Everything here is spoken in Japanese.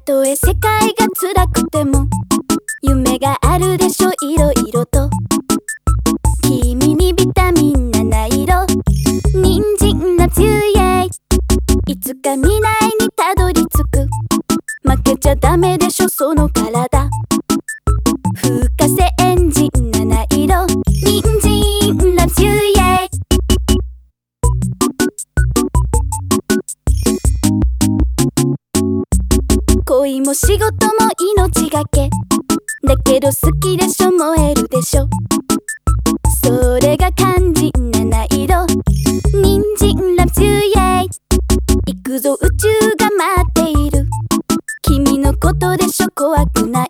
とえ世界が辛くても夢があるでしょいろいろと。君にビタミン七色人参ラツユイエイいつか未来に恋も仕事も命がけ。だけど好きでしょ燃えるでしょ。それが肝心な七色人参ラブチューイェイ。行くぞ宇宙が待っている。君のことでしょ怖くない。